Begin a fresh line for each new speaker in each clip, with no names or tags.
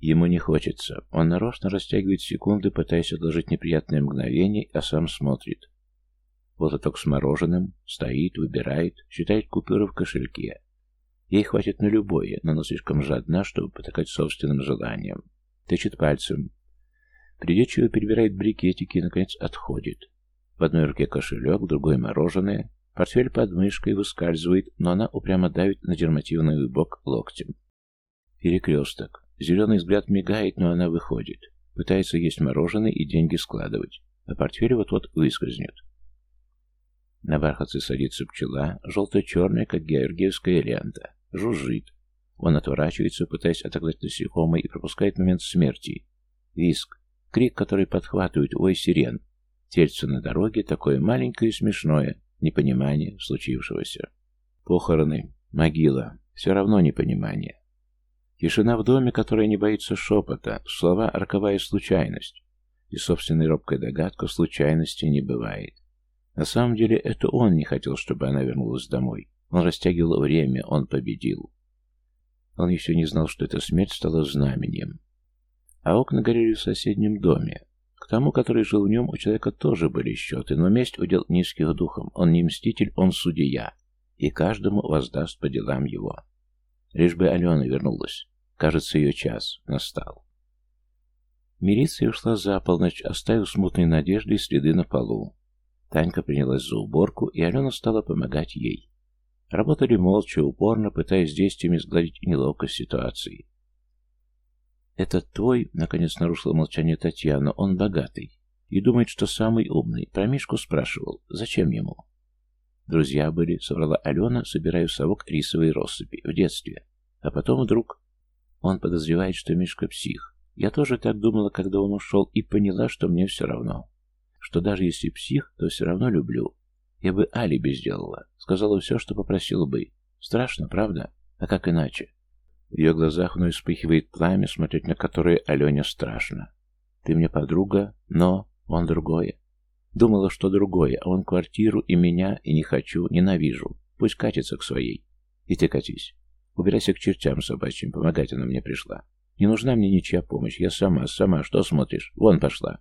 Ему не хочется. Он нарочно растягивает секунды, пытаясь отложить неприятное мгновение, а сам смотрит. Лототок с мороженым, стоит, выбирает, считает купюры в кошельке. Ей хватит на любое, но она слишком жадна, чтобы потакать собственным желанием. Тычет пальцем. Придирчиво перебирает брикетики и, наконец, отходит. В одной руке кошелек, в другой мороженое. Портфель под мышкой выскальзывает, но она упрямо давит на дермативный бок локтем. Перекресток. Зеленый взгляд мигает, но она выходит. Пытается есть мороженое и деньги складывать. А портфель вот-вот выскользнет. На бархатце садится пчела, желто-черная, как георгиевская лента. Жужжит. Он отворачивается, пытаясь отогнать насекомое, и пропускает момент смерти. Виск. Крик, который подхватывает ой сирен. Тельце на дороге, такое маленькое и смешное. Непонимание случившегося. Похороны. Могила. Все равно непонимание. Тишина в доме, которая не боится шепота. Слова — роковая случайность. И собственная робкая догадка случайности не бывает. На самом деле это он не хотел, чтобы она вернулась домой. Он растягивал время, он победил. Он еще не знал, что эта смерть стала знаменем. А окна горели в соседнем доме. К тому, который жил в нем, у человека тоже были счеты, но месть удел низких духом. Он не мститель, он судья. И каждому воздаст по делам его. Лишь бы Алена вернулась. Кажется, ее час настал. Милиция ушла за полночь, оставив смутные надежды и следы на полу. Танька принялась за уборку, и Алена стала помогать ей. Работали молча, упорно, пытаясь действиями сгладить неловкость ситуации. «Этот твой», — наконец нарушила молчание Татьяна, — «он богатый. И думает, что самый умный. Про Мишку спрашивал. Зачем ему?» Друзья были, соврала Алена, собирая в совок рисовые россыпи, в детстве. А потом вдруг... Он подозревает, что Мишка псих. Я тоже так думала, когда он ушел, и поняла, что мне все равно что даже если псих, то все равно люблю. Я бы алиби сделала, сказала все, что попросила бы. Страшно, правда? А как иначе? В ее глазах вновь вспыхивает пламя, смотреть на которое Алене страшно. Ты мне подруга, но он другое. Думала, что другое, а он квартиру и меня, и не хочу, ненавижу. Пусть катится к своей. И ты катись. Убирайся к чертям собачьим, помогать она мне пришла. Не нужна мне ничья помощь, я сама, сама, что смотришь? Вон пошла.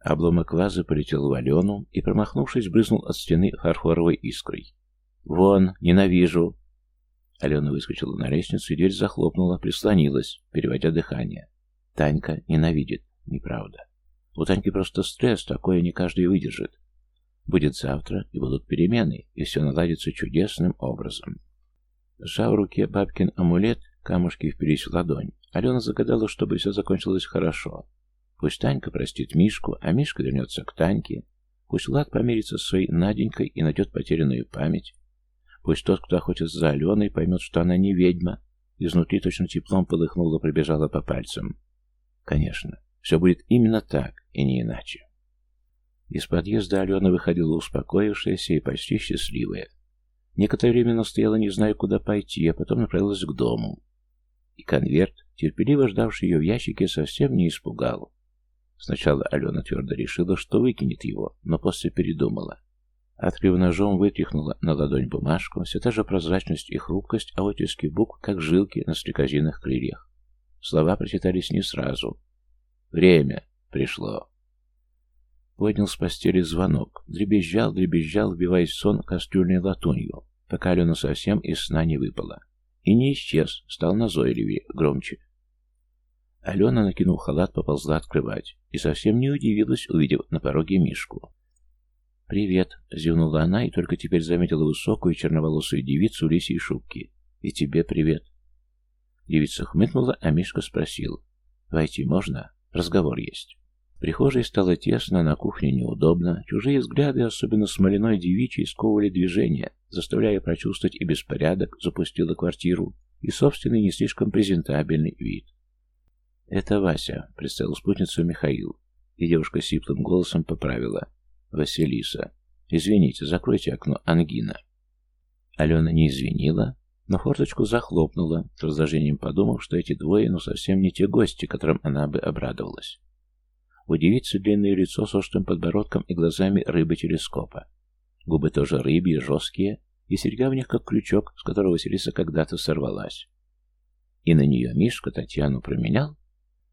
Обломок вазы полетел в Алену и, промахнувшись, брызнул от стены фарфоровой искрой. «Вон, ненавижу!» Алена выскочила на лестницу, и дверь захлопнула, прислонилась, переводя дыхание. Танька ненавидит. Неправда. У Таньки просто стресс, такое не каждый выдержит. Будет завтра, и будут перемены, и все наладится чудесным образом. Сжав в руке бабкин амулет, камушки впились в ладонь. Алена загадала, чтобы все закончилось хорошо, Пусть Танька простит Мишку, а Мишка вернется к Таньке. Пусть Влад помирится с своей Наденькой и найдет потерянную память. Пусть тот, кто охотится за Аленой, поймет, что она не ведьма. Изнутри точно теплом полыхнуло, пробежала по пальцам. Конечно, все будет именно так, и не иначе. Из подъезда Алена выходила успокоившаяся и почти счастливая. Некоторое время она стояла, не зная, куда пойти, а потом направилась к дому. И конверт, терпеливо ждавший ее в ящике, совсем не испугал. Сначала Алена твердо решила, что выкинет его, но после передумала. Открыв ножом, вытряхнула на ладонь бумажку, все та же прозрачность и хрупкость, а оттиски букв, как жилки на стрекозиных крыльях. Слова прочитались не сразу. Время пришло. Поднял с постели звонок. Дребезжал, дребезжал, вбиваясь в сон кастрюльной латунью, пока Алена совсем из сна не выпала. И не исчез, стал назойливее, громче. Алена, накинув халат, поползла открывать и совсем не удивилась, увидев на пороге Мишку. «Привет», — зевнула она и только теперь заметила высокую черноволосую девицу в лисьей шубке. «И тебе привет». Девица хмыкнула, а Мишка спросил. «Войти можно? Разговор есть». Прихожей стало тесно, на кухне неудобно. Чужие взгляды, особенно смоляной девичьей, сковывали движение, заставляя прочувствовать и беспорядок, запустила квартиру, и собственный не слишком презентабельный вид. «Это Вася», — представил спутницу Михаил. И девушка сиплым голосом поправила. «Василиса. Извините, закройте окно. Ангина». Алена не извинила, но форточку захлопнула, с раздражением подумав, что эти двое ну совсем не те гости, которым она бы обрадовалась. У девицы длинное лицо с острым подбородком и глазами рыбы-телескопа. Губы тоже рыбьи, жесткие, и серьга в них как крючок, с которого Василиса когда-то сорвалась. И на нее Мишка Татьяну променял